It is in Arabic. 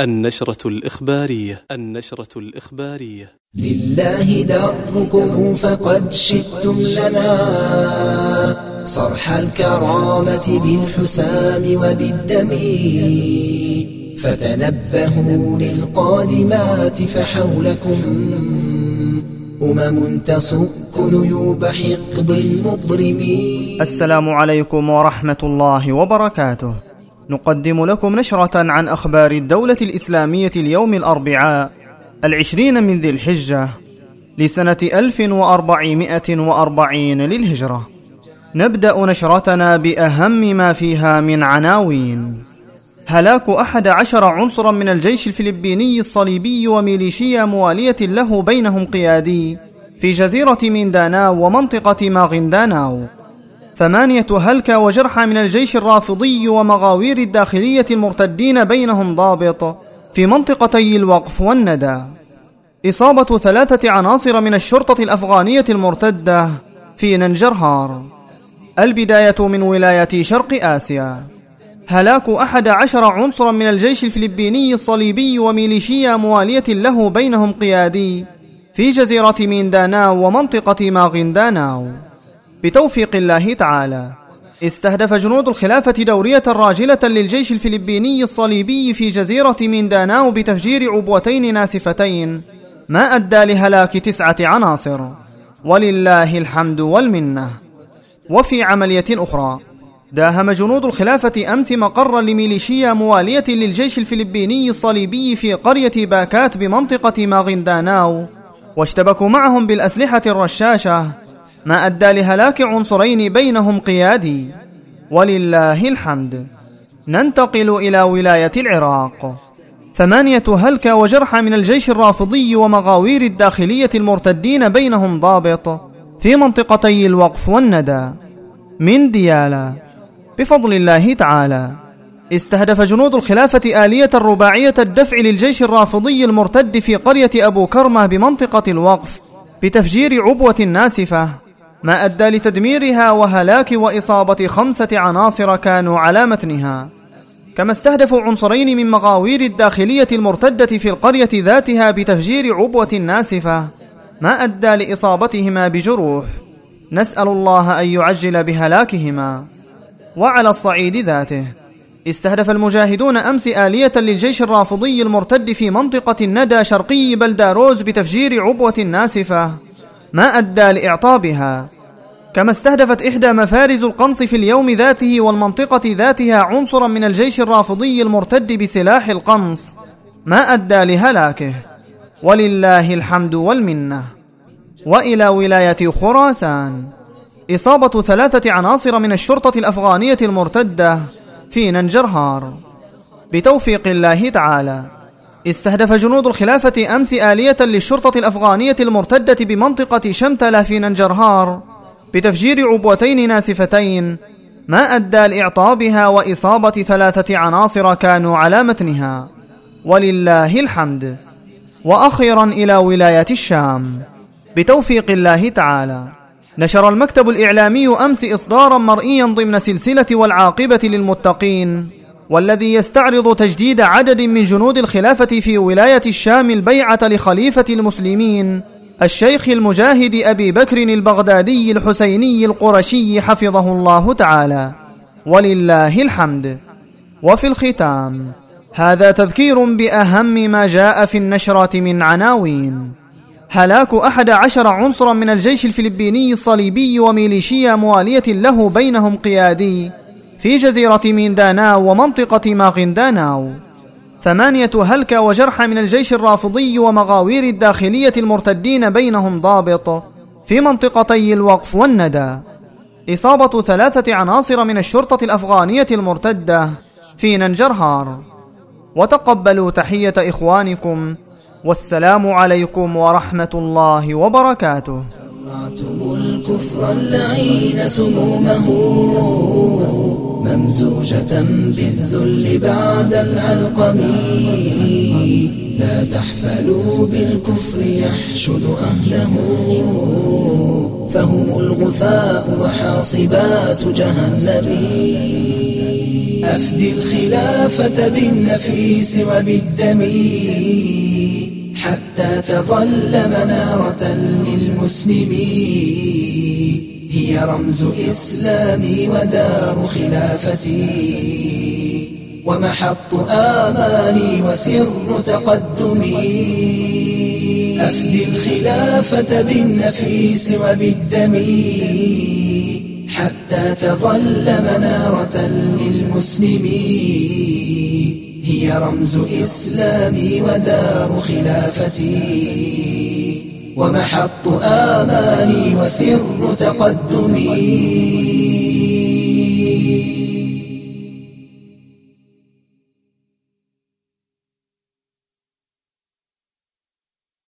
النشرة الإخبارية النشرة الإخبارية. لله دركم فقد شدتم لنا. صرح الكرامة بالحسام وبالدم. فتنبهوا للقادمات فحولكم. أمم تصك نيوب حقد المضرمين. السلام عليكم ورحمة الله وبركاته. نقدم لكم نشرة عن أخبار الدولة الإسلامية اليوم الأربعاء العشرين من ذي الحجة لسنة ألف وأربعمائة وأربعين للهجرة. نبدأ نشرتنا بأهم ما فيها من عناوين. هلاك أحد عشر عنصرا من الجيش الفلبيني الصليبي وميليشيا موالية له بينهم قيادي في جزيرة مينداناو ومنطقة ماغنداناو. ثمانية هلكة وجرحى من الجيش الرافضي ومغاوير الداخلية المرتدين بينهم ضابط في منطقتي الوقف والندى. إصابة ثلاثة عناصر من الشرطة الأفغانية المرتدة في ننجرهار. البداية من ولاية شرق آسيا. هلاك أحد عشر عنصرا من الجيش الفلبيني الصليبي وميليشيا موالية له بينهم قيادي في جزيرة مينداناو ومنطقة ماغنداناو بتوفيق الله تعالى. استهدف جنود الخلافة دورية راجلة للجيش الفلبيني الصليبي في جزيرة مينداناو بتفجير عبوتين ناسفتين. ما أدى لهلاك تسعة عناصر. ولله الحمد والمنة. وفي عملية أخرى داهم جنود الخلافة أمس مقرا لميليشيا موالية للجيش الفلبيني الصليبي في قرية باكات بمنطقة ماغنداناو. واشتبكوا معهم بالأسلحة الرشاشة. ما أدى لهلاك عنصرين بينهم قيادي. ولله الحمد. ننتقل إلى ولاية العراق. ثمانية هلكة وجرحى من الجيش الرافضي ومغاوير الداخلية المرتدين بينهم ضابط في منطقتي الوقف والندى. من ديالا بفضل الله تعالى. استهدف جنود الخلافة آلية الرباعية الدفع للجيش الرافضي المرتد في قرية أبو كرمة بمنطقة الوقف بتفجير عبوة ناسفة. ما أدى لتدميرها وهلاك وإصابة خمسة عناصر كانوا على متنها. كما استهدفوا عنصرين من مغاوير الداخلية المرتدة في القرية ذاتها بتفجير عبوة ناسفة. ما أدى لإصابتهما بجروح. نسأل الله أن يعجل بهلاكهما. وعلى الصعيد ذاته. استهدف المجاهدون أمس آلية للجيش الرافضي المرتد في منطقة الندى شرقي بلداروز بتفجير عبوة ناسفة. ما أدى لإعطابها كما استهدفت إحدى مفارز القنص في اليوم ذاته والمنطقة ذاتها عنصرا من الجيش الرافضي المرتد بسلاح القنص. ما أدى لهلاكه. ولله الحمد والمنة. وإلى ولاية خراسان. إصابة ثلاثة عناصر من الشرطة الأفغانية المرتدة في ننجرهار. بتوفيق الله تعالى. استهدف جنود الخلافة أمس آلية للشرطة الأفغانية المرتدة بمنطقة شمتلة في ننجرهار بتفجير عبوتين ناسفتين ما أدى لإعطابها وإصابة ثلاثة عناصر كانوا على متنها. ولله الحمد. وأخيرا إلى ولاية الشام. بتوفيق الله تعالى. نشر المكتب الإعلامي أمس إصدارا مرئيا ضمن سلسلة والعاقبة للمتقين. والذي يستعرض تجديد عدد من جنود الخلافة في ولاية الشام البيعة لخليفة المسلمين الشيخ المجاهد أبي بكر البغدادي الحسيني القرشي حفظه الله تعالى. ولله الحمد. وفي الختام هذا تذكير بأهم ما جاء في النشرة من عناوين. هلاك أحد عشر عنصرا من الجيش الفلبيني الصليبي وميليشيا موالية له بينهم قيادي في جزيرة مينداناو ومنطقة ماغنداناو ثمانية هلكة وجرحى من الجيش الرافضي ومغاوير الداخلية المرتدين بينهم ضابط في منطقتي الوقف والندى. إصابة ثلاثة عناصر من الشرطة الأفغانية المرتدة في ننجرهار. وتقبلوا تحية إخوانكم والسلام عليكم ورحمة الله وبركاته. الكفر اللعين سمومه. ممزوجة بالذل بعد العلقم لا تحفلوا بالكفر يحشد أهله. فهم الغثاء وحاصبات جهنم. أفدي الخلافة بالنفيس وبالدم. حتى تظل منارة للمسلمين. هي رمز إسلامي ودار خلافتي ومحط آمالي وسر تقدمي. أفدي الخلافة بالنفيس وبالدم حتى تظل منارة للمسلمين هي رمز إسلامي ودار خلافتي ومحط آمالي وسر تقدمي.